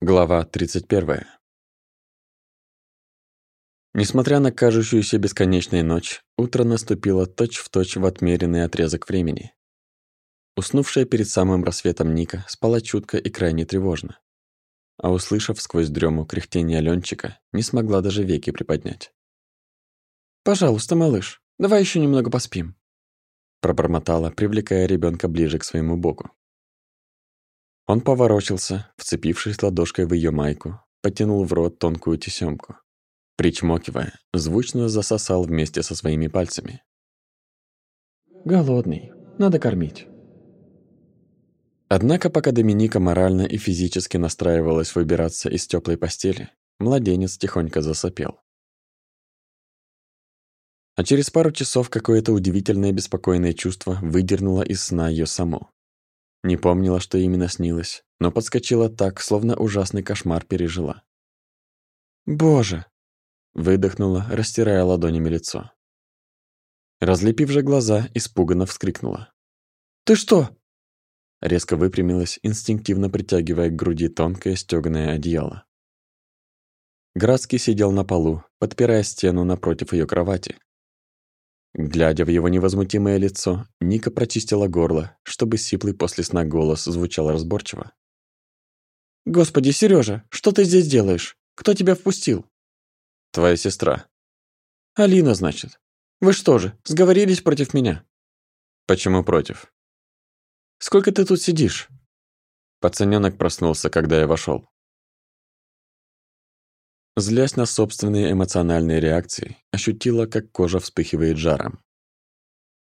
Глава 31. Несмотря на кажущуюся бесконечную ночь, утро наступило точь-в-точь в отмеренный отрезок времени. Уснувшая перед самым рассветом Ника спала чутко и крайне тревожно. А услышав сквозь дрему кряхтение Алёнчика, не смогла даже веки приподнять. «Пожалуйста, малыш, давай еще немного поспим», пробормотала, привлекая ребенка ближе к своему боку. Он поворочился, вцепившись ладошкой в ее майку, потянул в рот тонкую тесемку. Причмокивая, звучно засосал вместе со своими пальцами. «Голодный, надо кормить». Однако, пока Доминика морально и физически настраивалась выбираться из теплой постели, младенец тихонько засопел. А через пару часов какое-то удивительное беспокойное чувство выдернуло из сна ее само. Не помнила, что именно снилось, но подскочила так, словно ужасный кошмар пережила. «Боже!» — выдохнула, растирая ладонями лицо. Разлепив же глаза, испуганно вскрикнула. «Ты что?» Резко выпрямилась, инстинктивно притягивая к груди тонкое стёганое одеяло. Градский сидел на полу, подпирая стену напротив ее кровати, Глядя в его невозмутимое лицо, Ника прочистила горло, чтобы сиплый после сна голос звучал разборчиво. «Господи, Сережа, что ты здесь делаешь? Кто тебя впустил?» «Твоя сестра». «Алина, значит. Вы что же, сговорились против меня?» «Почему против?» «Сколько ты тут сидишь?» Пацанёнок проснулся, когда я вошел. Злясь на собственные эмоциональные реакции, ощутила, как кожа вспыхивает жаром.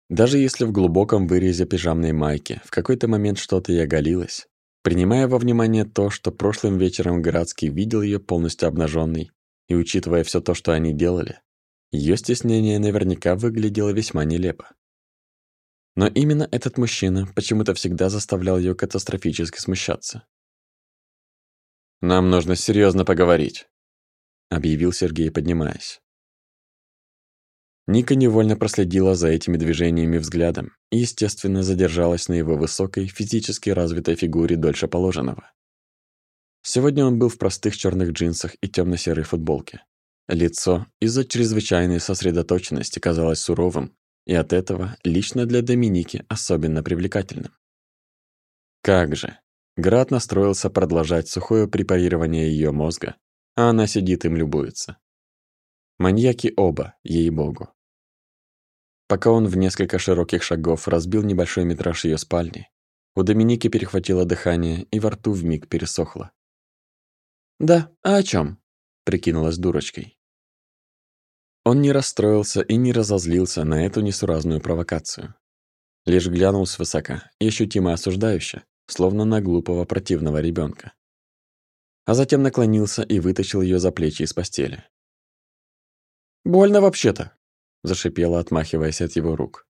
Даже если в глубоком вырезе пижамной майки в какой-то момент что-то и оголилось, принимая во внимание то, что прошлым вечером Градский видел ее полностью обнаженной, и учитывая все то, что они делали, ее стеснение наверняка выглядело весьма нелепо. Но именно этот мужчина почему-то всегда заставлял ее катастрофически смущаться. «Нам нужно серьезно поговорить», объявил Сергей, поднимаясь. Ника невольно проследила за этими движениями взглядом и, естественно, задержалась на его высокой, физически развитой фигуре дольше положенного. Сегодня он был в простых черных джинсах и темно серой футболке. Лицо из-за чрезвычайной сосредоточенности казалось суровым, и от этого лично для Доминики особенно привлекательным. Как же! Град настроился продолжать сухое препарирование ее мозга, а она сидит им любуется. Маньяки оба, ей-богу. Пока он в несколько широких шагов разбил небольшой метраж ее спальни, у Доминики перехватило дыхание и во рту вмиг пересохло. «Да, а о чем? прикинулась дурочкой. Он не расстроился и не разозлился на эту несуразную провокацию. Лишь глянул свысока и ощутимо осуждающе, словно на глупого противного ребенка а затем наклонился и вытащил ее за плечи из постели. «Больно вообще-то», – зашипела, отмахиваясь от его рук.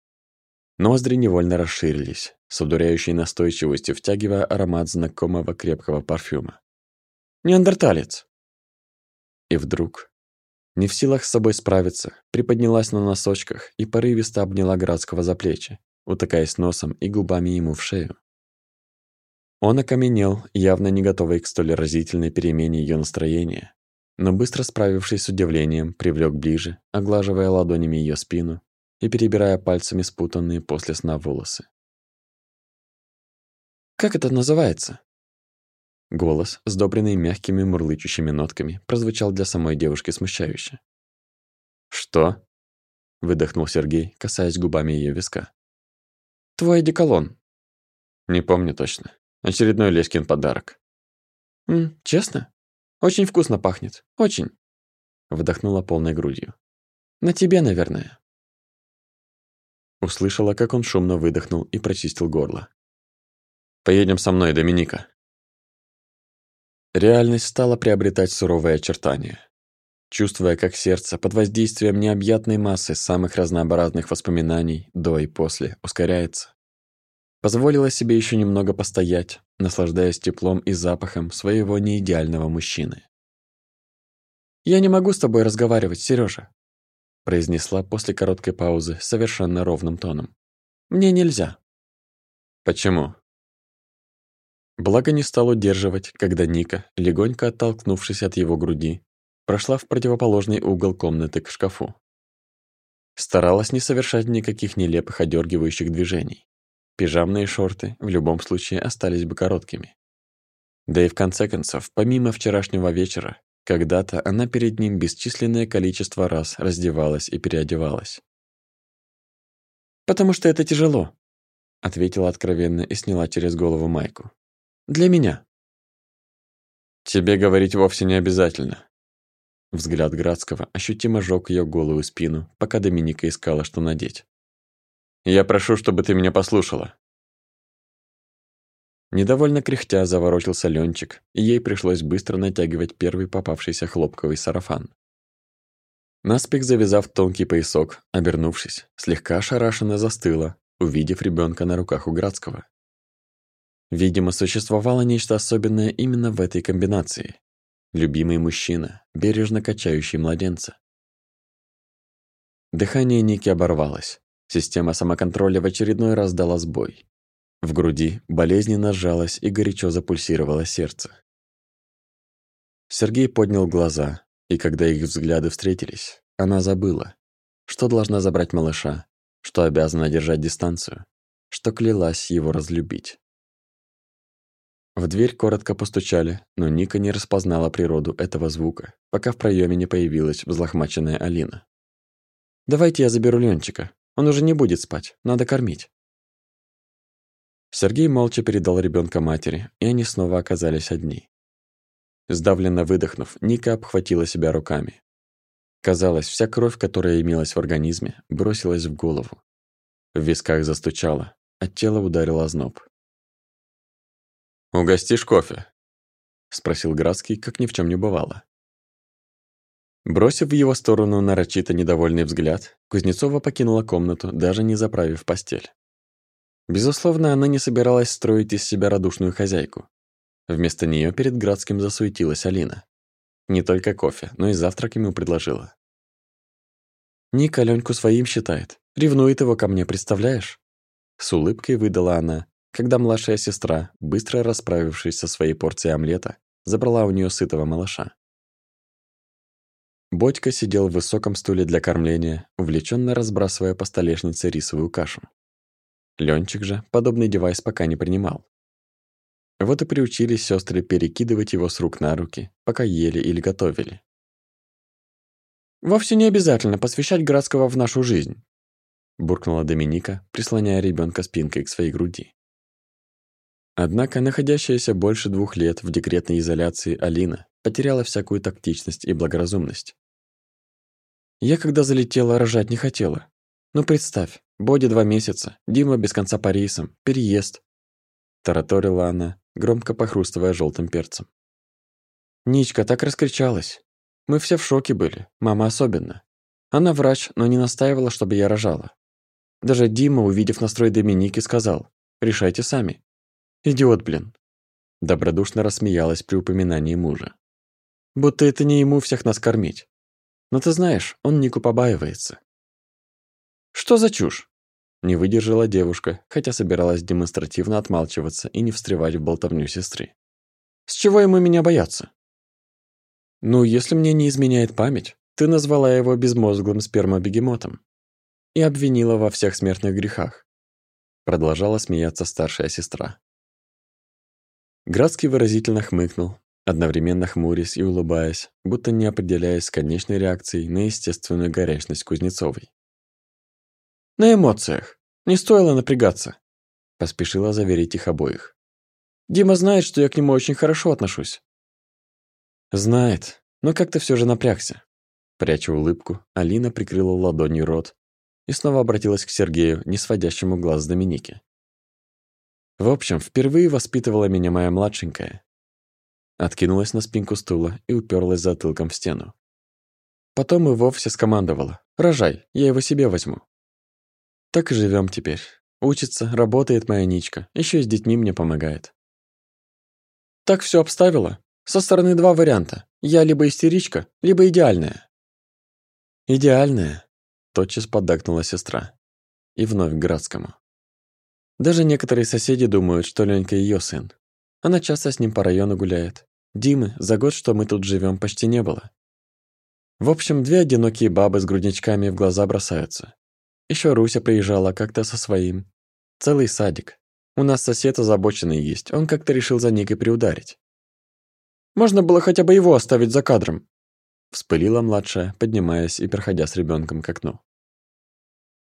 Ноздри невольно расширились, с удуряющей настойчивостью втягивая аромат знакомого крепкого парфюма. «Неандерталец!» И вдруг, не в силах с собой справиться, приподнялась на носочках и порывисто обняла Градского за плечи, утыкаясь носом и губами ему в шею. Он окаменел, явно не готовый к столь разительной перемене ее настроения, но быстро справившись с удивлением, привлек ближе, оглаживая ладонями ее спину и перебирая пальцами спутанные после сна волосы. «Как это называется?» Голос, сдобренный мягкими мурлычущими нотками, прозвучал для самой девушки смущающе. «Что?» — выдохнул Сергей, касаясь губами ее виска. «Твой одеколон». «Не помню точно. Очередной Леськин подарок. «М, честно? Очень вкусно пахнет. Очень». Вдохнула полной грудью. «На тебе, наверное». Услышала, как он шумно выдохнул и прочистил горло. «Поедем со мной, Доминика». Реальность стала приобретать суровые очертания. Чувствуя, как сердце под воздействием необъятной массы самых разнообразных воспоминаний до и после ускоряется, Позволила себе еще немного постоять, наслаждаясь теплом и запахом своего неидеального мужчины. «Я не могу с тобой разговаривать, Сережа, произнесла после короткой паузы совершенно ровным тоном. «Мне нельзя». «Почему?» Благо не стал удерживать, когда Ника, легонько оттолкнувшись от его груди, прошла в противоположный угол комнаты к шкафу. Старалась не совершать никаких нелепых одергивающих движений. Пижамные шорты в любом случае остались бы короткими. Да и в конце концов, помимо вчерашнего вечера, когда-то она перед ним бесчисленное количество раз раздевалась и переодевалась. «Потому что это тяжело», — ответила откровенно и сняла через голову майку. «Для меня». «Тебе говорить вовсе не обязательно», Взгляд Градского ощутимо жёг её голую спину, пока Доминика искала, что надеть. «Я прошу, чтобы ты меня послушала». Недовольно кряхтя заворочился Ленчик, и ей пришлось быстро натягивать первый попавшийся хлопковый сарафан. Наспех завязав тонкий поясок, обернувшись, слегка ошарашенно застыла, увидев ребенка на руках у Градского. Видимо, существовало нечто особенное именно в этой комбинации. Любимый мужчина, бережно качающий младенца. Дыхание Ники оборвалось. Система самоконтроля в очередной раз дала сбой. В груди болезненно сжалось и горячо запульсировало сердце. Сергей поднял глаза, и когда их взгляды встретились, она забыла, что должна забрать малыша, что обязана держать дистанцию, что клялась его разлюбить. В дверь коротко постучали, но Ника не распознала природу этого звука, пока в проеме не появилась взлохмаченная Алина. «Давайте я заберу Ленчика. Он уже не будет спать. Надо кормить». Сергей молча передал ребенка матери, и они снова оказались одни. Сдавленно выдохнув, Ника обхватила себя руками. Казалось, вся кровь, которая имелась в организме, бросилась в голову. В висках застучало, а тело ударило озноб. «Угостишь кофе?» — спросил Градский, как ни в чем не бывало. Бросив в его сторону нарочито недовольный взгляд, Кузнецова покинула комнату, даже не заправив постель. Безусловно, она не собиралась строить из себя радушную хозяйку. Вместо нее перед Градским засуетилась Алина. Не только кофе, но и завтрак ему предложила. «Ника Леньку своим считает. Ревнует его ко мне, представляешь?» С улыбкой выдала она, когда младшая сестра, быстро расправившись со своей порцией омлета, забрала у нее сытого малыша. Бодька сидел в высоком стуле для кормления, увлеченно разбрасывая по столешнице рисовую кашу. Ленчик же подобный девайс пока не принимал. Вот и приучились сестры перекидывать его с рук на руки, пока ели или готовили. «Вовсе не обязательно посвящать Градского в нашу жизнь», буркнула Доминика, прислоняя ребенка спинкой к своей груди. Однако находящаяся больше двух лет в декретной изоляции Алина потеряла всякую тактичность и благоразумность. Я когда залетела, рожать не хотела. Ну представь, Боди два месяца, Дима без конца по рейсам, переезд. Тараторила она, громко похрустывая желтым перцем. Ничка так раскричалась. Мы все в шоке были, мама особенно. Она врач, но не настаивала, чтобы я рожала. Даже Дима, увидев настрой Доминики, сказал, решайте сами. Идиот, блин. Добродушно рассмеялась при упоминании мужа. Будто это не ему всех нас кормить. Но ты знаешь, он Нику побаивается. Что за чушь? Не выдержала девушка, хотя собиралась демонстративно отмалчиваться и не встревать в болтовню сестры. С чего ему меня бояться? Ну, если мне не изменяет память, ты назвала его безмозглым спермобегемотом и обвинила во всех смертных грехах. Продолжала смеяться старшая сестра. Градский выразительно хмыкнул, одновременно хмурясь и улыбаясь, будто не определяясь с конечной реакцией на естественную горячность Кузнецовой. «На эмоциях. Не стоило напрягаться», — поспешила заверить их обоих. «Дима знает, что я к нему очень хорошо отношусь». «Знает, но как-то все же напрягся». Пряча улыбку, Алина прикрыла ладонью рот и снова обратилась к Сергею, не сводящему глаз с Доминики. В общем, впервые воспитывала меня моя младшенькая. Откинулась на спинку стула и уперлась затылком в стену. Потом и вовсе скомандовала. «Рожай, я его себе возьму». Так и живем теперь. Учится, работает моя Ничка, еще и с детьми мне помогает. Так все обставила. Со стороны два варианта. Я либо истеричка, либо идеальная. Идеальная, тотчас поддакнула сестра. И вновь к Градскому. Даже некоторые соседи думают, что Ленька ее сын. Она часто с ним по району гуляет. Димы за год, что мы тут живем, почти не было. В общем, две одинокие бабы с грудничками в глаза бросаются. Еще Руся приезжала как-то со своим. Целый садик. У нас сосед озабоченный есть, он как-то решил за Никой приударить. Можно было хотя бы его оставить за кадром. Вспылила младшая, поднимаясь и проходя с ребенком к окну.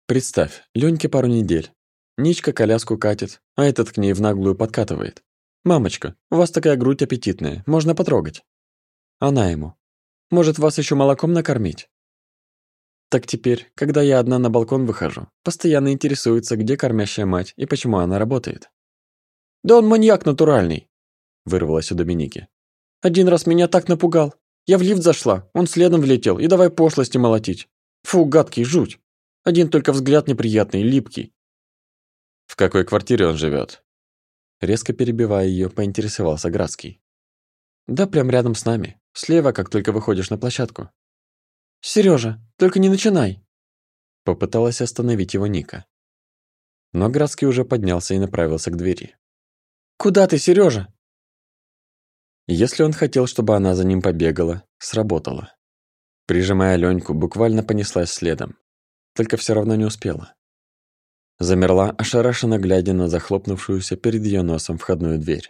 Представь, Леньке пару недель. Ничка коляску катит, а этот к ней в наглую подкатывает. «Мамочка, у вас такая грудь аппетитная, можно потрогать». Она ему. «Может, вас еще молоком накормить?» Так теперь, когда я одна на балкон выхожу, постоянно интересуется, где кормящая мать и почему она работает. «Да он маньяк натуральный!» – вырвалось у Доминики. «Один раз меня так напугал. Я в лифт зашла, он следом влетел, и давай пошлости молотить. Фу, гадкий, жуть. Один только взгляд неприятный, липкий». «В какой квартире он живет? Резко перебивая ее, поинтересовался Градский. «Да прям рядом с нами, слева, как только выходишь на площадку». Сережа, только не начинай!» Попыталась остановить его Ника. Но Градский уже поднялся и направился к двери. «Куда ты, Сережа? Если он хотел, чтобы она за ним побегала, сработало. Прижимая Леньку, буквально понеслась следом. Только все равно не успела. Замерла, ошарашенно глядя на захлопнувшуюся перед ее носом входную дверь.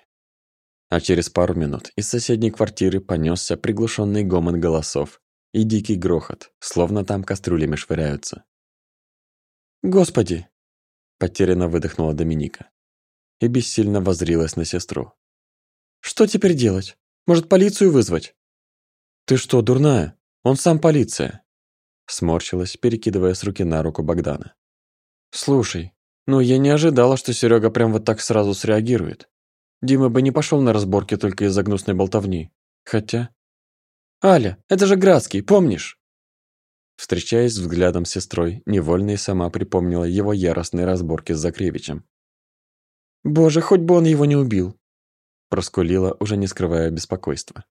А через пару минут из соседней квартиры понесся приглушенный гомон голосов и дикий грохот, словно там кастрюлями швыряются. «Господи!» – потерянно выдохнула Доминика и бессильно воззрилась на сестру. «Что теперь делать? Может, полицию вызвать?» «Ты что, дурная? Он сам полиция!» Сморщилась, перекидывая с руки на руку Богдана. «Слушай, ну я не ожидала, что Серега прям вот так сразу среагирует. Дима бы не пошел на разборки только из-за гнусной болтовни. Хотя, «Аля, это же Градский, помнишь?» Встречаясь взглядом с сестрой, невольно и сама припомнила его яростные разборки с Закревичем. «Боже, хоть бы он его не убил!» Проскулила, уже не скрывая беспокойства.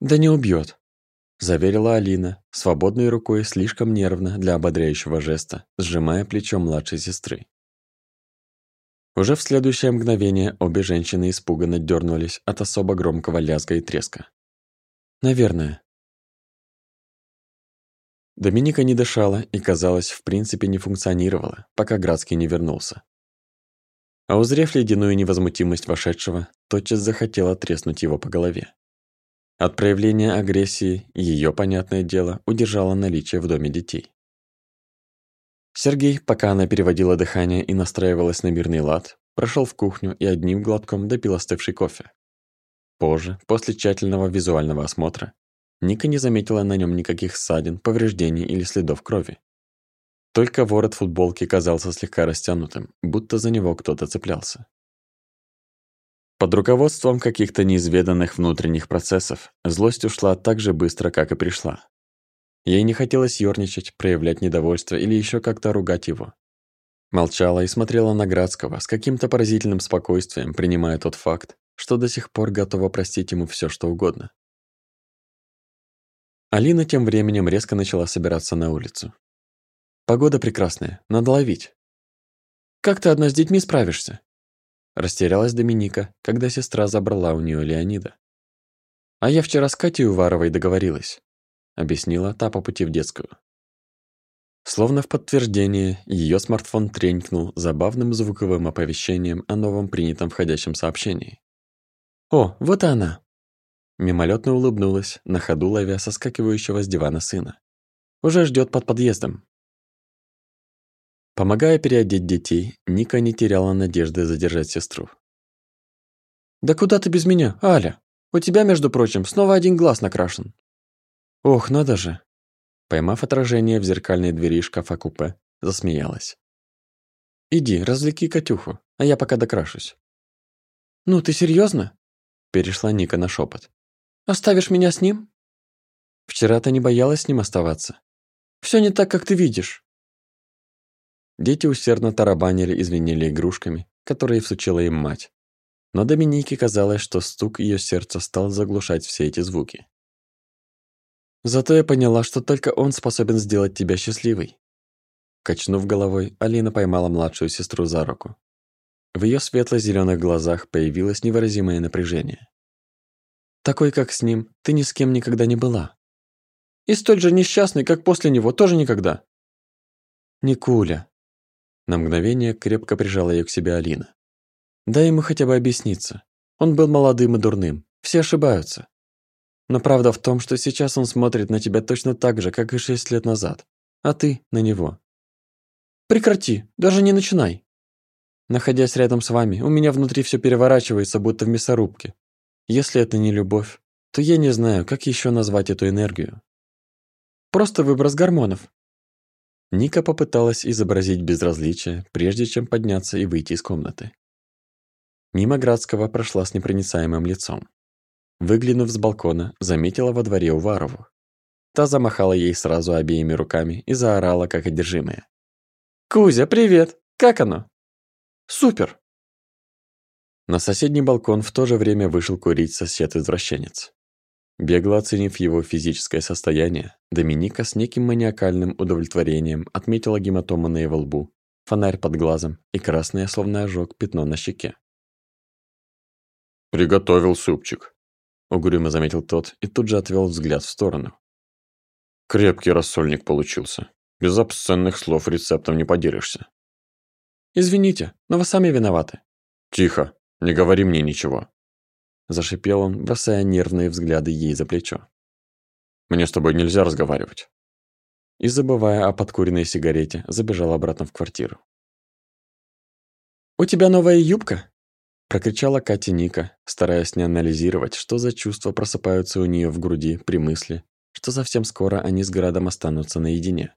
«Да не убьет, заверила Алина, свободной рукой слишком нервно для ободряющего жеста, сжимая плечо младшей сестры. Уже в следующее мгновение обе женщины испуганно дернулись от особо громкого лязга и треска. Наверное. Доминика не дышала и, казалось, в принципе не функционировала, пока Градский не вернулся. А узрев ледяную невозмутимость вошедшего, тотчас захотела треснуть его по голове. От проявления агрессии ее, понятное дело, удержало наличие в доме детей. Сергей, пока она переводила дыхание и настраивалась на мирный лад, прошел в кухню и одним глотком допил остывший кофе. Позже, после тщательного визуального осмотра, Ника не заметила на нем никаких ссадин, повреждений или следов крови. Только ворот футболки казался слегка растянутым, будто за него кто-то цеплялся. Под руководством каких-то неизведанных внутренних процессов злость ушла так же быстро, как и пришла. Ей не хотелось ёрничать, проявлять недовольство или еще как-то ругать его. Молчала и смотрела на Градского с каким-то поразительным спокойствием, принимая тот факт, что до сих пор готова простить ему все, что угодно. Алина тем временем резко начала собираться на улицу. «Погода прекрасная, надо ловить». «Как ты одна с детьми справишься?» Растерялась Доминика, когда сестра забрала у нее Леонида. «А я вчера с Катей Уваровой договорилась», объяснила та по пути в детскую. Словно в подтверждение, ее смартфон тренькнул забавным звуковым оповещением о новом принятом входящем сообщении. «О, вот она!» Мимолетно улыбнулась, на ходу ловя соскакивающего с дивана сына. «Уже ждет под подъездом». Помогая переодеть детей, Ника не теряла надежды задержать сестру. «Да куда ты без меня, Аля? У тебя, между прочим, снова один глаз накрашен». «Ох, надо же!» Поймав отражение в зеркальной двери шкафа-купе, засмеялась. «Иди, развлеки Катюху, а я пока докрашусь». «Ну, ты серьезно? Перешла Ника на шепот. «Оставишь меня с ним?» «Вчера ты не боялась с ним оставаться?» Все не так, как ты видишь». Дети усердно тарабанили и звенели игрушками, которые всучила им мать. Но Доминике казалось, что стук ее сердца стал заглушать все эти звуки. «Зато я поняла, что только он способен сделать тебя счастливой». Качнув головой, Алина поймала младшую сестру за руку. В ее светло-зеленых глазах появилось невыразимое напряжение. «Такой, как с ним, ты ни с кем никогда не была. И столь же несчастный, как после него, тоже никогда». «Никуля». На мгновение крепко прижала ее к себе Алина. «Дай ему хотя бы объясниться. Он был молодым и дурным. Все ошибаются. Но правда в том, что сейчас он смотрит на тебя точно так же, как и шесть лет назад. А ты на него. Прекрати, даже не начинай. Находясь рядом с вами, у меня внутри все переворачивается, будто в мясорубке. Если это не любовь, то я не знаю, как еще назвать эту энергию. Просто выброс гормонов. Ника попыталась изобразить безразличие, прежде чем подняться и выйти из комнаты. Мимо Градского прошла с непроницаемым лицом. Выглянув с балкона, заметила во дворе Уварову. Та замахала ей сразу обеими руками и заорала, как одержимая. «Кузя, привет! Как оно?» «Супер!» На соседний балкон в то же время вышел курить сосед-извращенец. Бегло оценив его физическое состояние, Доминика с неким маниакальным удовлетворением отметила гематому на его лбу, фонарь под глазом и красное, словно ожог, пятно на щеке. «Приготовил супчик», — угрюмо заметил тот и тут же отвел взгляд в сторону. «Крепкий рассольник получился. Без обсценных слов рецептом не поделишься». «Извините, но вы сами виноваты». «Тихо, не говори мне ничего». Зашипел он, бросая нервные взгляды ей за плечо. «Мне с тобой нельзя разговаривать». И, забывая о подкуренной сигарете, забежал обратно в квартиру. «У тебя новая юбка?» Прокричала Катя Ника, стараясь не анализировать, что за чувства просыпаются у нее в груди при мысли, что совсем скоро они с Градом останутся наедине.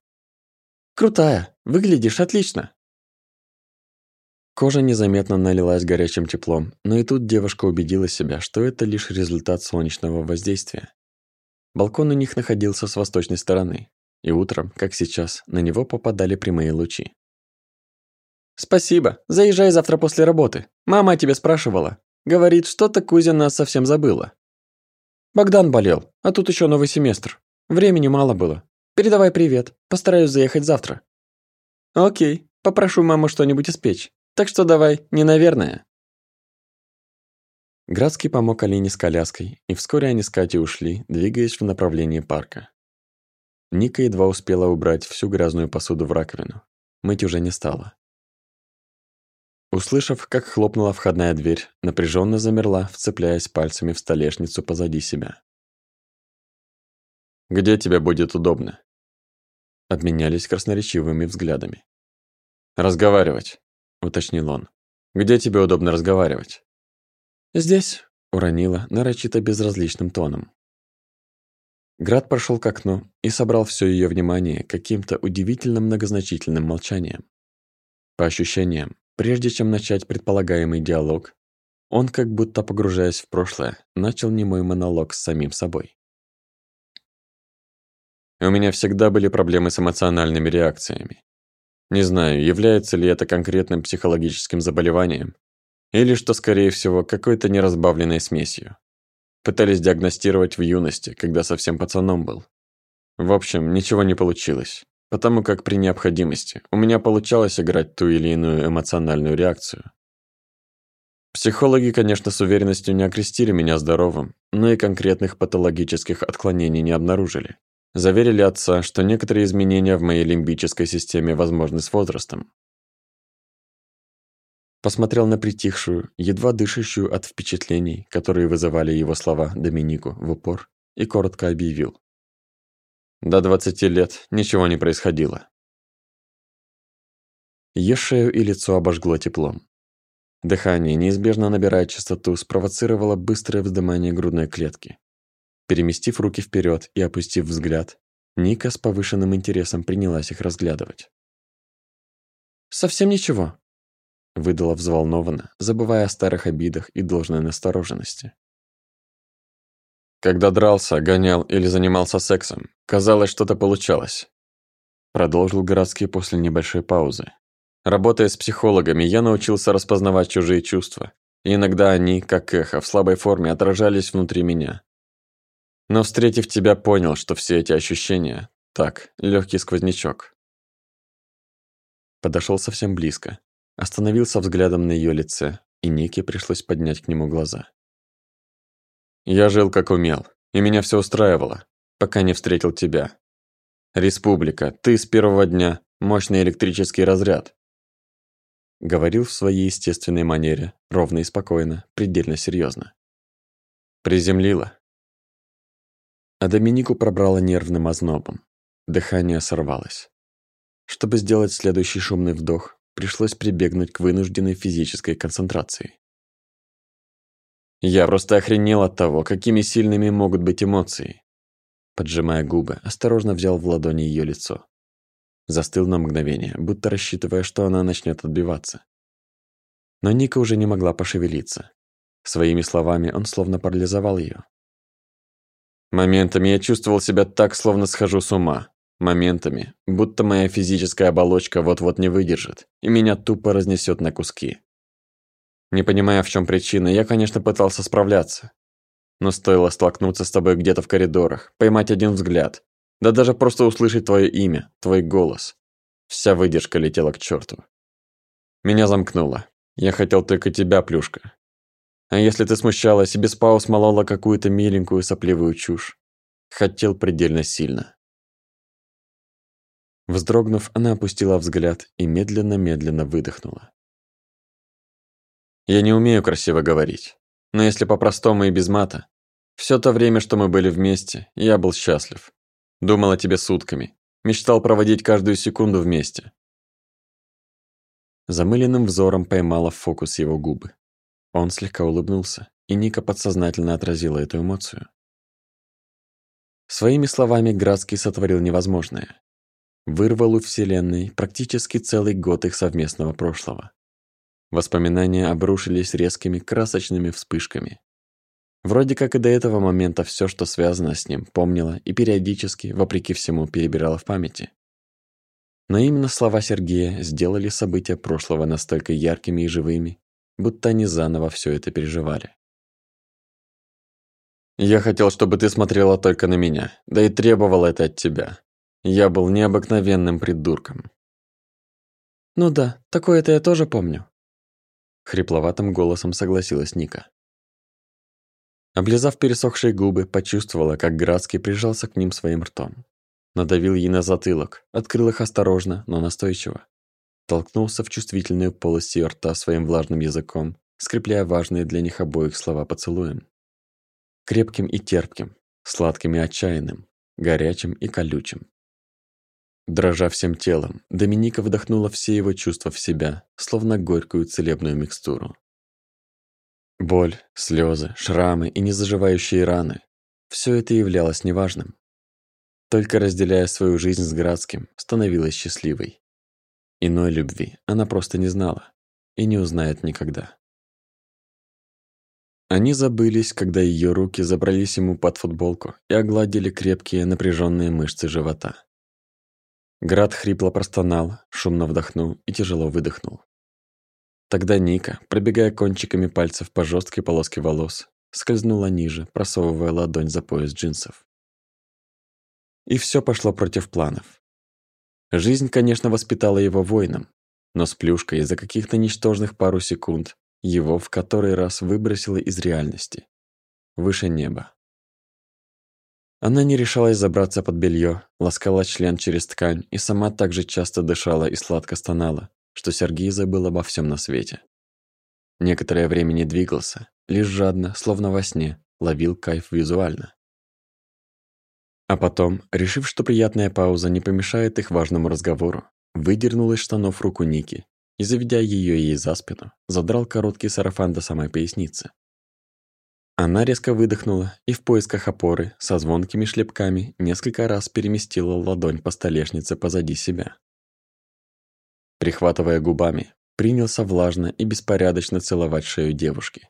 «Крутая! Выглядишь отлично!» Кожа незаметно налилась горячим теплом, но и тут девушка убедила себя, что это лишь результат солнечного воздействия. Балкон у них находился с восточной стороны, и утром, как сейчас, на него попадали прямые лучи. «Спасибо. Заезжай завтра после работы. Мама о тебе спрашивала. Говорит, что-то Кузя нас совсем забыла. Богдан болел, а тут еще новый семестр. Времени мало было. Передавай привет. Постараюсь заехать завтра». «Окей. Попрошу маму что-нибудь испечь. Так что давай, не наверное». Градский помог Алине с коляской, и вскоре они с Катей ушли, двигаясь в направлении парка. Ника едва успела убрать всю грязную посуду в раковину. Мыть уже не стала. Услышав, как хлопнула входная дверь, напряженно замерла, вцепляясь пальцами в столешницу позади себя. «Где тебе будет удобно?» Обменялись красноречивыми взглядами. «Разговаривать», — уточнил он. «Где тебе удобно разговаривать?» «Здесь», — уронила, нарочито безразличным тоном. Град прошел к окну и собрал все ее внимание каким-то удивительно многозначительным молчанием. По ощущениям, Прежде чем начать предполагаемый диалог, он, как будто погружаясь в прошлое, начал немой монолог с самим собой. У меня всегда были проблемы с эмоциональными реакциями. Не знаю, является ли это конкретным психологическим заболеванием, или что, скорее всего, какой-то неразбавленной смесью. Пытались диагностировать в юности, когда совсем пацаном был. В общем, ничего не получилось потому как при необходимости у меня получалось играть ту или иную эмоциональную реакцию. Психологи, конечно, с уверенностью не окрестили меня здоровым, но и конкретных патологических отклонений не обнаружили. Заверили отца, что некоторые изменения в моей лимбической системе возможны с возрастом. Посмотрел на притихшую, едва дышащую от впечатлений, которые вызывали его слова Доминику в упор, и коротко объявил. До 20 лет ничего не происходило. Ее шею и лицо обожгло теплом. Дыхание, неизбежно набирая частоту, спровоцировало быстрое вздымание грудной клетки. Переместив руки вперед и опустив взгляд, Ника с повышенным интересом принялась их разглядывать. «Совсем ничего», — выдала взволнованно, забывая о старых обидах и должной настороженности. Когда дрался, гонял или занимался сексом, казалось, что-то получалось. Продолжил городский после небольшой паузы. Работая с психологами, я научился распознавать чужие чувства. И иногда они, как эхо, в слабой форме отражались внутри меня. Но встретив тебя, понял, что все эти ощущения – так, легкий сквознячок. Подошел совсем близко. Остановился взглядом на ее лице, и Нике пришлось поднять к нему глаза. «Я жил как умел, и меня все устраивало, пока не встретил тебя. Республика, ты с первого дня, мощный электрический разряд». Говорил в своей естественной манере, ровно и спокойно, предельно серьезно. Приземлила. А Доминику пробрало нервным ознобом. Дыхание сорвалось. Чтобы сделать следующий шумный вдох, пришлось прибегнуть к вынужденной физической концентрации. Я просто охренел от того, какими сильными могут быть эмоции. Поджимая губы, осторожно взял в ладони ее лицо. Застыл на мгновение, будто рассчитывая, что она начнет отбиваться. Но Ника уже не могла пошевелиться. Своими словами он словно парализовал ее. Моментами я чувствовал себя так, словно схожу с ума. Моментами, будто моя физическая оболочка вот-вот не выдержит, и меня тупо разнесет на куски. Не понимая, в чем причина, я, конечно, пытался справляться. Но стоило столкнуться с тобой где-то в коридорах, поймать один взгляд, да даже просто услышать твое имя, твой голос. Вся выдержка летела к черту. Меня замкнуло. Я хотел только тебя, плюшка. А если ты смущалась и без пауз молола какую-то миленькую сопливую чушь? Хотел предельно сильно. Вздрогнув, она опустила взгляд и медленно-медленно выдохнула. «Я не умею красиво говорить, но если по-простому и без мата, все то время, что мы были вместе, я был счастлив. Думал о тебе сутками, мечтал проводить каждую секунду вместе». Замыленным взором поймала в фокус его губы. Он слегка улыбнулся, и Ника подсознательно отразила эту эмоцию. Своими словами Градский сотворил невозможное вырвал у Вселенной практически целый год их совместного прошлого. Воспоминания обрушились резкими красочными вспышками. Вроде как и до этого момента все, что связано с ним, помнила и периодически, вопреки всему, перебирала в памяти. Но именно слова Сергея сделали события прошлого настолько яркими и живыми, будто они заново все это переживали. «Я хотел, чтобы ты смотрела только на меня, да и требовал это от тебя. Я был необыкновенным придурком. Ну да, такое-то я тоже помню. Хрипловатым голосом согласилась Ника. Облизав пересохшие губы, почувствовала, как Градский прижался к ним своим ртом. Надавил ей на затылок, открыл их осторожно, но настойчиво. Толкнулся в чувствительную полость ее рта своим влажным языком, скрепляя важные для них обоих слова поцелуем. Крепким и терпким, сладким и отчаянным, горячим и колючим. Дрожа всем телом, Доминика вдохнула все его чувства в себя, словно горькую целебную микстуру. Боль, слезы, шрамы и незаживающие раны – все это являлось неважным. Только разделяя свою жизнь с Градским, становилась счастливой. Иной любви она просто не знала и не узнает никогда. Они забылись, когда ее руки забрались ему под футболку и огладили крепкие напряженные мышцы живота. Град хрипло простонал, шумно вдохнул и тяжело выдохнул. Тогда Ника, пробегая кончиками пальцев по жесткой полоске волос, скользнула ниже, просовывая ладонь за пояс джинсов. И все пошло против планов. Жизнь, конечно, воспитала его воином, но с плюшкой за каких-то ничтожных пару секунд его в который раз выбросило из реальности. Выше неба. Она не решалась забраться под белье, ласкала член через ткань и сама так же часто дышала и сладко стонала, что Сергей забыл обо всем на свете. Некоторое время не двигался, лишь жадно, словно во сне, ловил кайф визуально. А потом, решив, что приятная пауза не помешает их важному разговору, выдернул из штанов руку Ники и, заведя ее ей за спину, задрал короткий сарафан до самой поясницы. Она резко выдохнула и в поисках опоры со звонкими шлепками несколько раз переместила ладонь по столешнице позади себя. Прихватывая губами, принялся влажно и беспорядочно целовать шею девушки.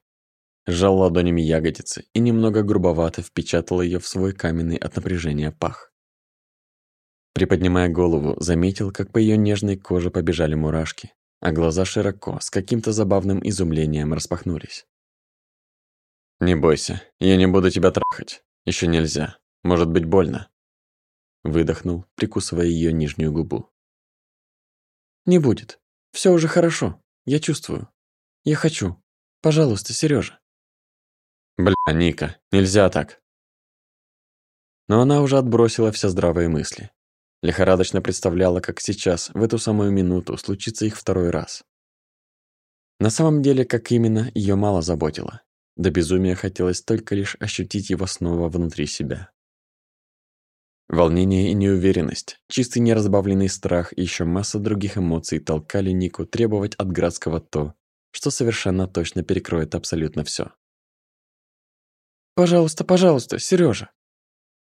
Сжал ладонями ягодицы и немного грубовато впечатал ее в свой каменный от напряжения пах. Приподнимая голову, заметил, как по ее нежной коже побежали мурашки, а глаза широко, с каким-то забавным изумлением распахнулись. «Не бойся, я не буду тебя трахать. Еще нельзя. Может быть больно». Выдохнул, прикусывая ее нижнюю губу. «Не будет. Все уже хорошо», Я чувствую. Я хочу. Пожалуйста, Сережа. Бля, Ника, нельзя так. Но она уже отбросила все здравые мысли. Лихорадочно представляла, как сейчас, в эту самую минуту, случится их второй раз. На самом деле, как именно, ее мало заботило. До безумия хотелось только лишь ощутить его снова внутри себя. Волнение и неуверенность, чистый неразбавленный страх и еще масса других эмоций толкали Нику требовать от Градского то, что совершенно точно перекроет абсолютно все. «Пожалуйста, пожалуйста, Сережа.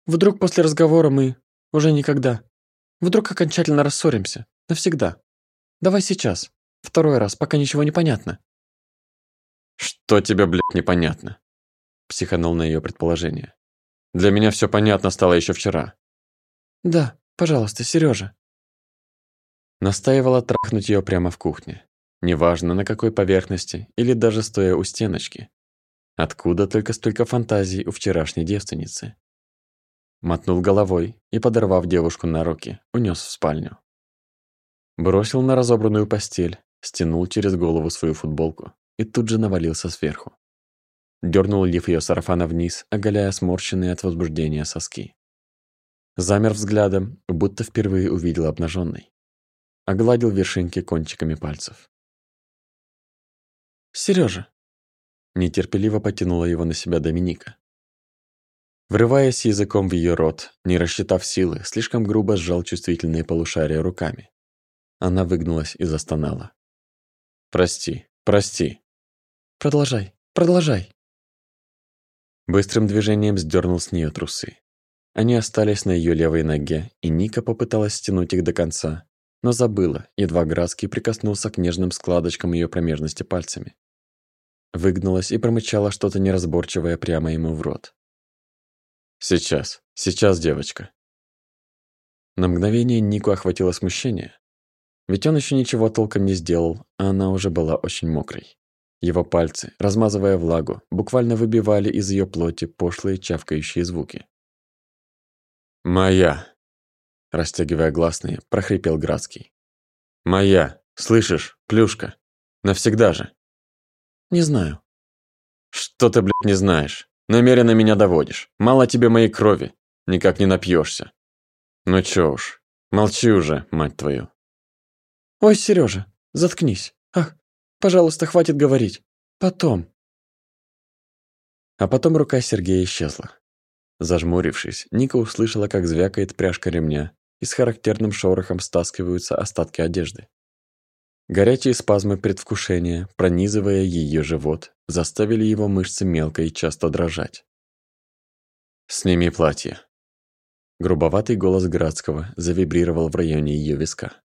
Вдруг после разговора мы уже никогда. Вдруг окончательно рассоримся. Навсегда. Давай сейчас. Второй раз, пока ничего не понятно». «Что тебе, блядь, непонятно?» Психанул на ее предположение. «Для меня все понятно стало еще вчера. «Да, пожалуйста, Сережа. Настаивала трахнуть ее прямо в кухне. Неважно, на какой поверхности, или даже стоя у стеночки. Откуда только столько фантазий у вчерашней девственницы? Мотнул головой и, подорвав девушку на руки, унес в спальню. Бросил на разобранную постель, стянул через голову свою футболку и тут же навалился сверху. Дернул лиф ее сарафана вниз, оголяя сморщенные от возбуждения соски. Замер взглядом, будто впервые увидел обнаженный. Огладил вершинки кончиками пальцев. Сережа! Нетерпеливо потянула его на себя Доминика. Врываясь языком в ее рот, не рассчитав силы, слишком грубо сжал чувствительные полушария руками. Она выгнулась и застонала. «Прости, прости». «Продолжай, продолжай». Быстрым движением сдернул с нее трусы. Они остались на ее левой ноге, и Ника попыталась стянуть их до конца, но забыла, едва Градский прикоснулся к нежным складочкам ее промежности пальцами. Выгнулась и промычала что-то неразборчивое прямо ему в рот. «Сейчас, сейчас, девочка». На мгновение Нику охватило смущение. Ведь он еще ничего толком не сделал, а она уже была очень мокрой. Его пальцы, размазывая влагу, буквально выбивали из ее плоти пошлые чавкающие звуки. «Моя!» Растягивая гласные, прохрипел Градский. «Моя! Слышишь, плюшка? Навсегда же!» «Не знаю». «Что ты, блядь, не знаешь? Намеренно меня доводишь. Мало тебе моей крови. Никак не напьешься. Ну чё уж, молчи уже, мать твою». «Ой, Сережа, заткнись. Ах, пожалуйста, хватит говорить. Потом». А потом рука Сергея исчезла. Зажмурившись, Ника услышала, как звякает пряжка ремня, и с характерным шорохом стаскиваются остатки одежды. Горячие спазмы предвкушения, пронизывая ее живот, заставили его мышцы мелко и часто дрожать. «Сними платье». Грубоватый голос Градского завибрировал в районе ее виска.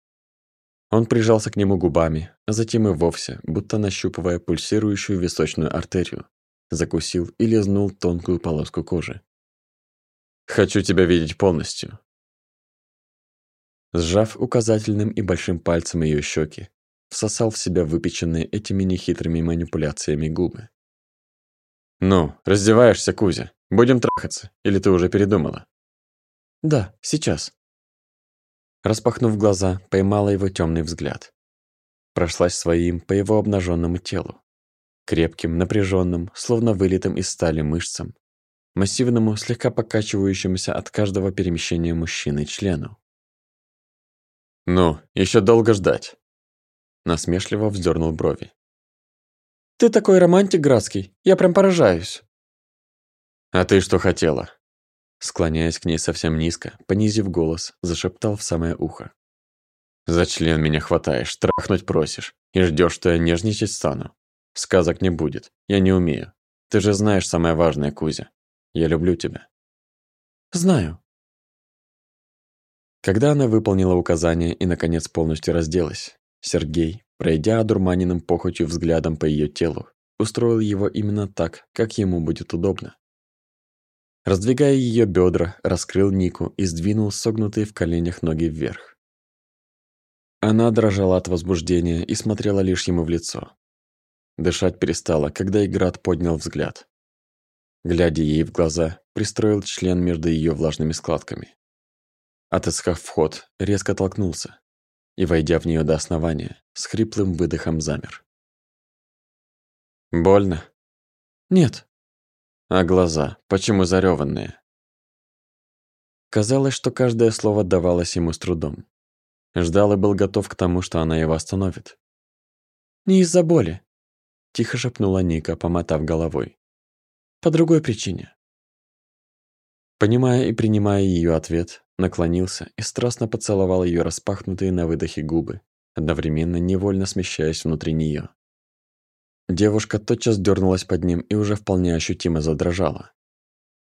Он прижался к нему губами, а затем и вовсе, будто нащупывая пульсирующую височную артерию, закусил и лизнул тонкую полоску кожи. Хочу тебя видеть полностью. Сжав указательным и большим пальцем ее щеки, всосал в себя выпеченные этими нехитрыми манипуляциями губы. «Ну, раздеваешься, Кузя? Будем трахаться? Или ты уже передумала?» «Да, сейчас». Распахнув глаза, поймала его темный взгляд. Прошлась своим по его обнаженному телу. Крепким, напряженным, словно вылитым из стали мышцам, массивному, слегка покачивающемуся от каждого перемещения мужчины члену. «Ну, еще долго ждать», — насмешливо вздернул брови. «Ты такой романтик, Градский, я прям поражаюсь». «А ты что хотела?» Склоняясь к ней совсем низко, понизив голос, зашептал в самое ухо. «За член меня хватаешь, трахнуть просишь, и ждешь, что я нежничать стану. Сказок не будет, я не умею. Ты же знаешь самое важное, Кузя. Я люблю тебя». «Знаю». Когда она выполнила указание и, наконец, полностью разделась, Сергей, пройдя одурманенным похотью взглядом по ее телу, устроил его именно так, как ему будет удобно. Раздвигая ее бедра, раскрыл Нику и сдвинул согнутые в коленях ноги вверх. Она дрожала от возбуждения и смотрела лишь ему в лицо. Дышать перестала, когда Играт поднял взгляд. Глядя ей в глаза, пристроил член между ее влажными складками. Отыскав вход, резко толкнулся. И, войдя в нее до основания, с хриплым выдохом замер. «Больно?» «Нет». «А глаза? Почему зареванные?» Казалось, что каждое слово давалось ему с трудом. Ждал и был готов к тому, что она его остановит. «Не из-за боли», — тихо шепнула Ника, помотав головой. «По другой причине». Понимая и принимая ее ответ, наклонился и страстно поцеловал ее распахнутые на выдохе губы, одновременно невольно смещаясь внутри нее. Девушка тотчас дернулась под ним и уже вполне ощутимо задрожала.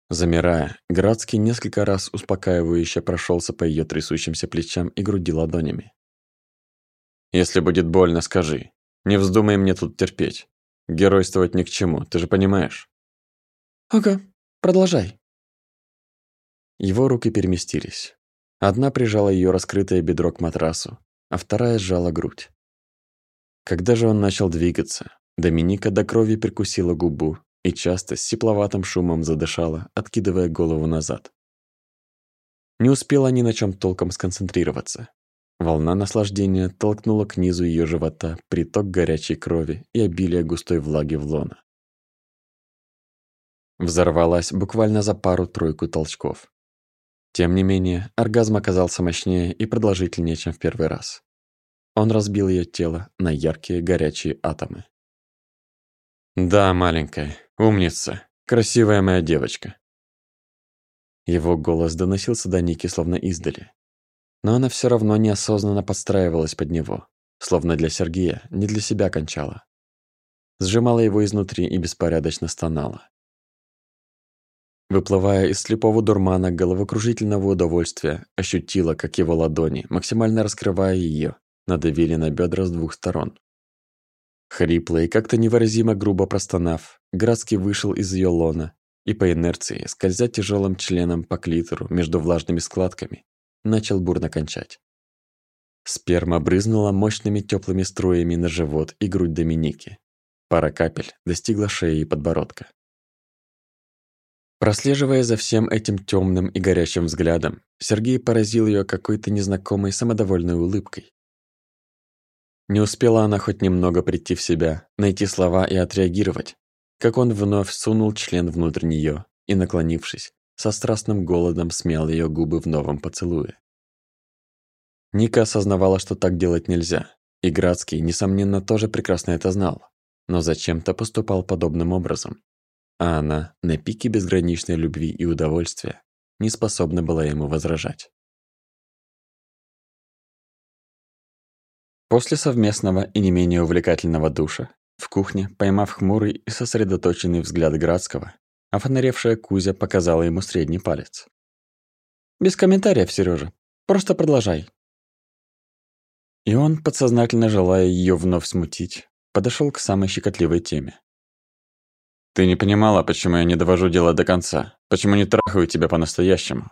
Замирая, Градский несколько раз успокаивающе прошелся по ее трясущимся плечам и груди ладонями. «Если будет больно, скажи. Не вздумай мне тут терпеть. Геройствовать ни к чему, ты же понимаешь?» «Ага, продолжай». Его руки переместились. Одна прижала ее раскрытое бедро к матрасу, а вторая сжала грудь. Когда же он начал двигаться, Доминика до крови прикусила губу и часто с сипловатым шумом задышала, откидывая голову назад. Не успела ни на чем толком сконцентрироваться. Волна наслаждения толкнула к низу ее живота приток горячей крови и обилие густой влаги в лона. Взорвалась буквально за пару-тройку толчков. Тем не менее, оргазм оказался мощнее и продолжительнее, чем в первый раз. Он разбил ее тело на яркие горячие атомы. «Да, маленькая, умница, красивая моя девочка». Его голос доносился до Ники словно издали. Но она все равно неосознанно подстраивалась под него, словно для Сергея, не для себя кончала. Сжимала его изнутри и беспорядочно стонала. Выплывая из слепого дурмана головокружительного удовольствия, ощутила, как его ладони, максимально раскрывая ее, надавили на бедра с двух сторон. Хрипло и как-то невыразимо грубо простонав, Градский вышел из ее лона и по инерции, скользя тяжелым членом по клитору между влажными складками, начал бурно кончать. Сперма брызнула мощными теплыми струями на живот и грудь Доминики. Пара капель достигла шеи и подбородка. Прослеживая за всем этим темным и горящим взглядом, Сергей поразил ее какой-то незнакомой самодовольной улыбкой. Не успела она хоть немного прийти в себя, найти слова и отреагировать, как он вновь сунул член внутрь нее и, наклонившись, со страстным голодом смял ее губы в новом поцелуе. Ника осознавала, что так делать нельзя, и Градский, несомненно, тоже прекрасно это знал, но зачем-то поступал подобным образом. А она, на пике безграничной любви и удовольствия, не способна была ему возражать. После совместного и не менее увлекательного душа, в кухне, поймав хмурый и сосредоточенный взгляд Градского, офонаревшая Кузя показала ему средний палец. «Без комментариев, Сережа. Просто продолжай». И он, подсознательно желая ее вновь смутить, подошел к самой щекотливой теме. «Ты не понимала, почему я не довожу дело до конца? Почему не трахаю тебя по-настоящему?»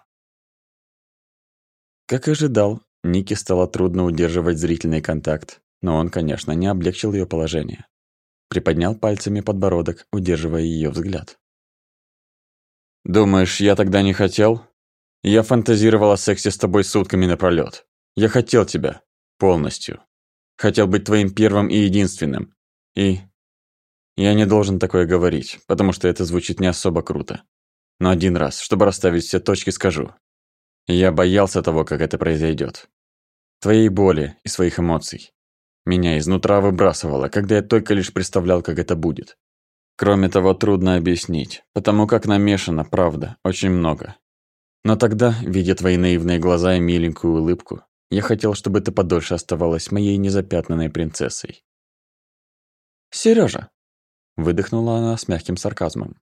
Как и ожидал, Нике стало трудно удерживать зрительный контакт, но он, конечно, не облегчил ее положение. Приподнял пальцами подбородок, удерживая ее взгляд. «Думаешь, я тогда не хотел? Я фантазировал о сексе с тобой сутками напролёт. Я хотел тебя. Полностью. Хотел быть твоим первым и единственным. И... Я не должен такое говорить, потому что это звучит не особо круто. Но один раз, чтобы расставить все точки, скажу. Я боялся того, как это произойдет. Твоей боли и своих эмоций. Меня изнутра выбрасывало, когда я только лишь представлял, как это будет. Кроме того, трудно объяснить, потому как намешано, правда, очень много. Но тогда, видя твои наивные глаза и миленькую улыбку, я хотел, чтобы ты подольше оставалась моей незапятнанной принцессой. Сережа, выдохнула она с мягким сарказмом.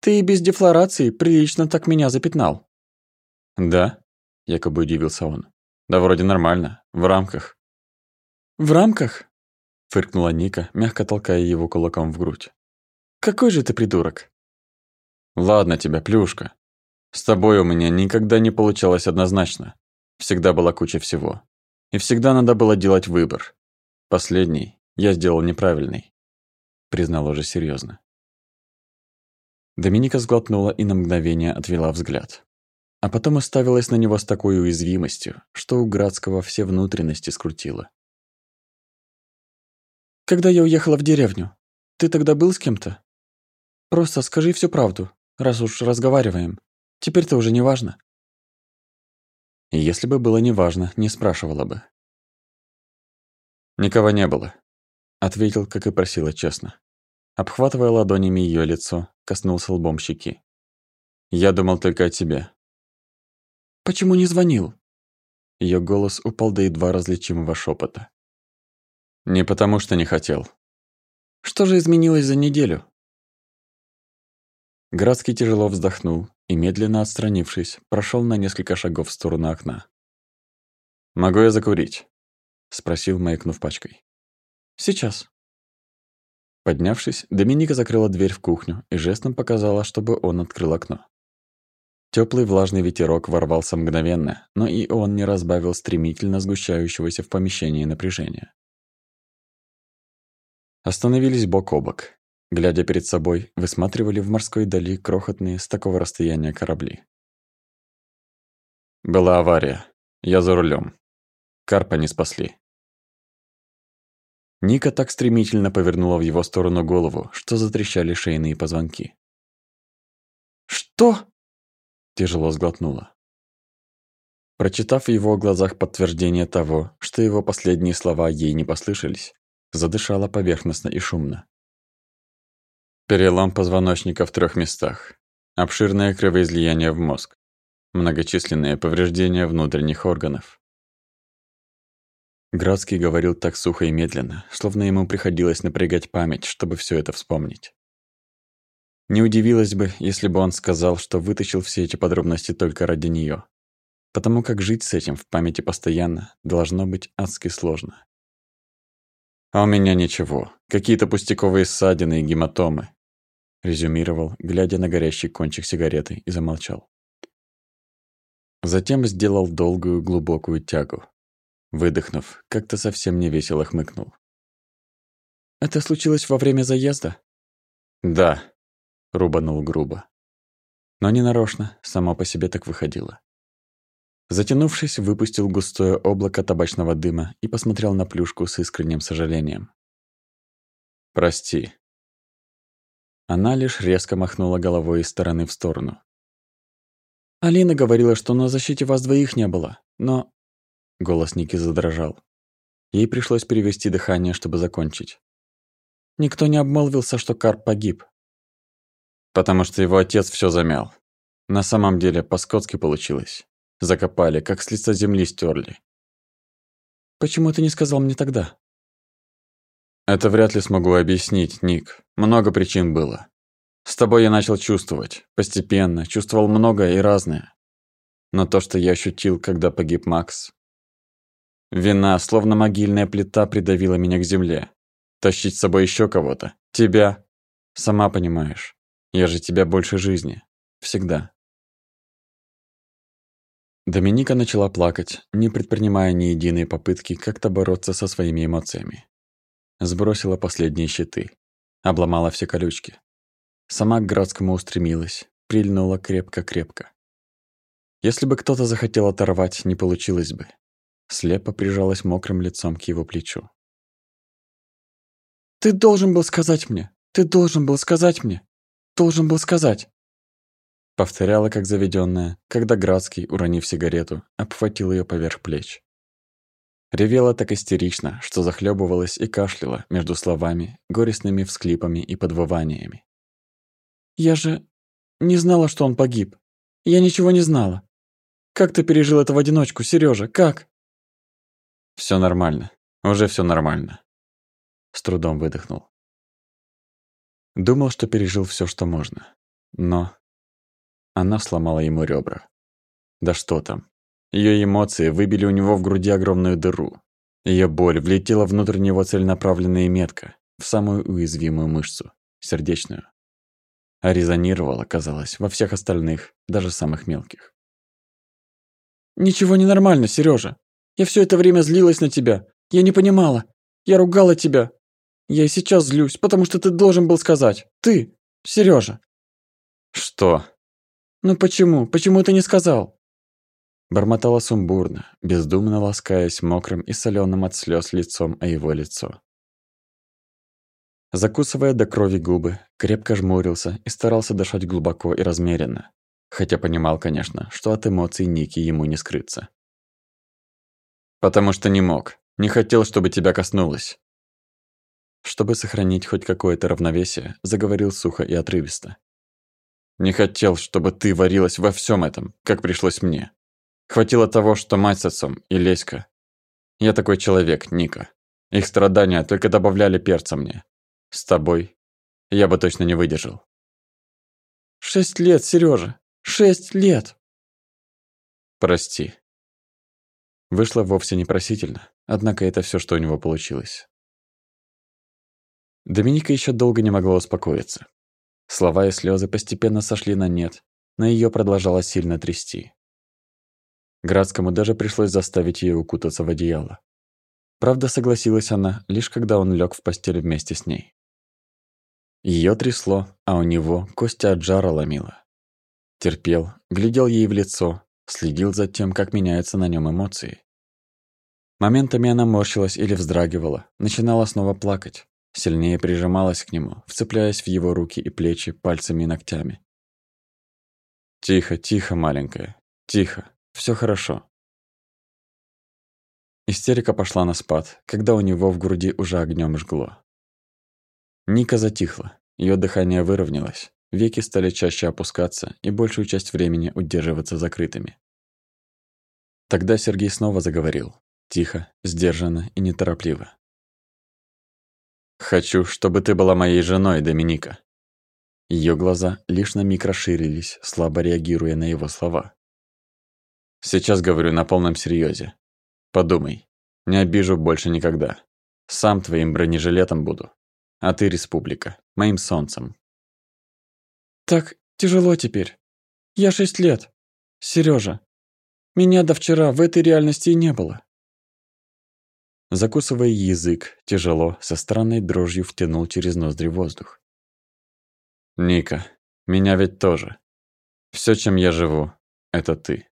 «Ты без дефлорации прилично так меня запятнал». «Да?» – якобы удивился он. Да вроде нормально, в рамках. В рамках? Фыркнула Ника, мягко толкая его кулаком в грудь. Какой же ты придурок. Ладно тебя, плюшка. С тобой у меня никогда не получалось однозначно. Всегда была куча всего. И всегда надо было делать выбор. Последний я сделал неправильный. Признал уже серьезно. Доминика сглотнула и на мгновение отвела взгляд. а потом уставилась на него с такой уязвимостью, что у Градского все внутренности скрутило. «Когда я уехала в деревню, ты тогда был с кем-то? Просто скажи всю правду, раз уж разговариваем. Теперь-то уже не важно». Если бы было неважно, не спрашивала бы. «Никого не было», — ответил, как и просила честно. Обхватывая ладонями ее лицо, коснулся лбом щеки. «Я думал только о тебе. Почему не звонил?» Ее голос упал до едва различимого шепота. «Не потому, что не хотел». «Что же изменилось за неделю?» Градский тяжело вздохнул и, медленно отстранившись, прошел на несколько шагов в сторону окна. «Могу я закурить?» — спросил, маякнув пачкой. «Сейчас». Поднявшись, Доминика закрыла дверь в кухню и жестом показала, чтобы он открыл окно. Теплый влажный ветерок ворвался мгновенно, но и он не разбавил стремительно сгущающегося в помещении напряжения. Остановились бок о бок. Глядя перед собой, высматривали в морской дали крохотные с такого расстояния корабли. Была авария. Я за рулем. Карпа не спасли. Ника так стремительно повернула в его сторону голову, что затрещали шейные позвонки. «Что?» Тяжело сглотнула. Прочитав в его глазах подтверждение того, что его последние слова ей не послышались, задышала поверхностно и шумно. Перелом позвоночника в трех местах. Обширное кровоизлияние в мозг. Многочисленные повреждения внутренних органов. Градский говорил так сухо и медленно, словно ему приходилось напрягать память, чтобы все это вспомнить. Не удивилась бы, если бы он сказал, что вытащил все эти подробности только ради нее, потому как жить с этим в памяти постоянно должно быть адски сложно. «А у меня ничего, какие-то пустяковые ссадины и гематомы», резюмировал, глядя на горящий кончик сигареты, и замолчал. Затем сделал долгую глубокую тягу. Выдохнув, как-то совсем невесело хмыкнул. «Это случилось во время заезда?» «Да», рубанул грубо. Но не нарочно, само по себе так выходило. Затянувшись, выпустил густое облако табачного дыма и посмотрел на плюшку с искренним сожалением. «Прости». Она лишь резко махнула головой из стороны в сторону. «Алина говорила, что на защите вас двоих не было, но...» Голос Ники задрожал. Ей пришлось перевести дыхание, чтобы закончить. «Никто не обмолвился, что Карп погиб. Потому что его отец все замял. На самом деле, по-скотски получилось. Закопали, как с лица земли стерли. Почему ты не сказал мне тогда? Это вряд ли смогу объяснить, Ник. Много причин было. С тобой я начал чувствовать. Постепенно. Чувствовал многое и разное. Но то, что я ощутил, когда погиб Макс... Вина, словно могильная плита, придавила меня к земле. Тащить с собой еще кого-то. Тебя. Сама понимаешь. Я же тебя больше жизни. Всегда. Доминика начала плакать, не предпринимая ни единой попытки как-то бороться со своими эмоциями. Сбросила последние щиты. Обломала все колючки. Сама к Градскому устремилась, прильнула крепко-крепко. Если бы кто-то захотел оторвать, не получилось бы. Слепо прижалась мокрым лицом к его плечу. «Ты должен был сказать мне! Ты должен был сказать мне!» должен был сказать?» Повторяла, как заведенная, когда Градский, уронив сигарету, обхватил ее поверх плеч. Ревела так истерично, что захлебывалась и кашляла между словами, горестными всклипами и подвываниями. «Я же не знала, что он погиб. Я ничего не знала. Как ты пережил это в одиночку, Сережа? Как?» Все нормально. Уже все нормально. С трудом выдохнул. Думал, что пережил все, что можно. Но она сломала ему ребра. Да что там. Ее эмоции выбили у него в груди огромную дыру. Ее боль влетела внутрь него целенаправленно и в самую уязвимую мышцу, сердечную. А резонировала, казалось, во всех остальных, даже самых мелких. «Ничего не нормально, Сережа. Я все это время злилась на тебя. Я не понимала. Я ругала тебя. Я и сейчас злюсь, потому что ты должен был сказать. Ты, Сережа. Что? «Ну почему? Почему ты не сказал?» Бормотала сумбурно, бездумно ласкаясь мокрым и соленым от слез лицом о его лицо. Закусывая до крови губы, крепко жмурился и старался дышать глубоко и размеренно, хотя понимал, конечно, что от эмоций Ники ему не скрыться. «Потому что не мог. Не хотел, чтобы тебя коснулось». Чтобы сохранить хоть какое-то равновесие, заговорил сухо и отрывисто. «Не хотел, чтобы ты варилась во всем этом, как пришлось мне. Хватило того, что мать с отцом и Леська. Я такой человек, Ника. Их страдания только добавляли перца мне. С тобой я бы точно не выдержал». «Шесть лет, Сережа, Шесть лет!» «Прости», Вышло вовсе непросительно, однако это все, что у него получилось. Доминика еще долго не могла успокоиться. Слова и слезы постепенно сошли на нет, но ее продолжало сильно трясти. Градскому даже пришлось заставить ее укутаться в одеяло. Правда, согласилась она, лишь когда он лег в постель вместе с ней. Ее трясло, а у него Костя от жара ломила. Терпел, глядел ей в лицо, следил за тем, как меняются на нем эмоции. Моментами она морщилась или вздрагивала, начинала снова плакать, сильнее прижималась к нему, вцепляясь в его руки и плечи пальцами и ногтями. «Тихо, тихо, маленькая, тихо, все хорошо». Истерика пошла на спад, когда у него в груди уже огнем жгло. Ника затихла, ее дыхание выровнялось, веки стали чаще опускаться и большую часть времени удерживаться закрытыми. Тогда Сергей снова заговорил, тихо, сдержанно и неторопливо. «Хочу, чтобы ты была моей женой, Доминика». Ее глаза лишь на миг расширились, слабо реагируя на его слова. «Сейчас говорю на полном серьезе. Подумай, не обижу больше никогда. Сам твоим бронежилетом буду. А ты, республика, моим солнцем». «Так тяжело теперь. Я шесть лет. Сережа, меня до вчера в этой реальности и не было. Закусывая язык, тяжело, со странной дрожью втянул через ноздри воздух. «Ника, меня ведь тоже. Все, чем я живу, это ты.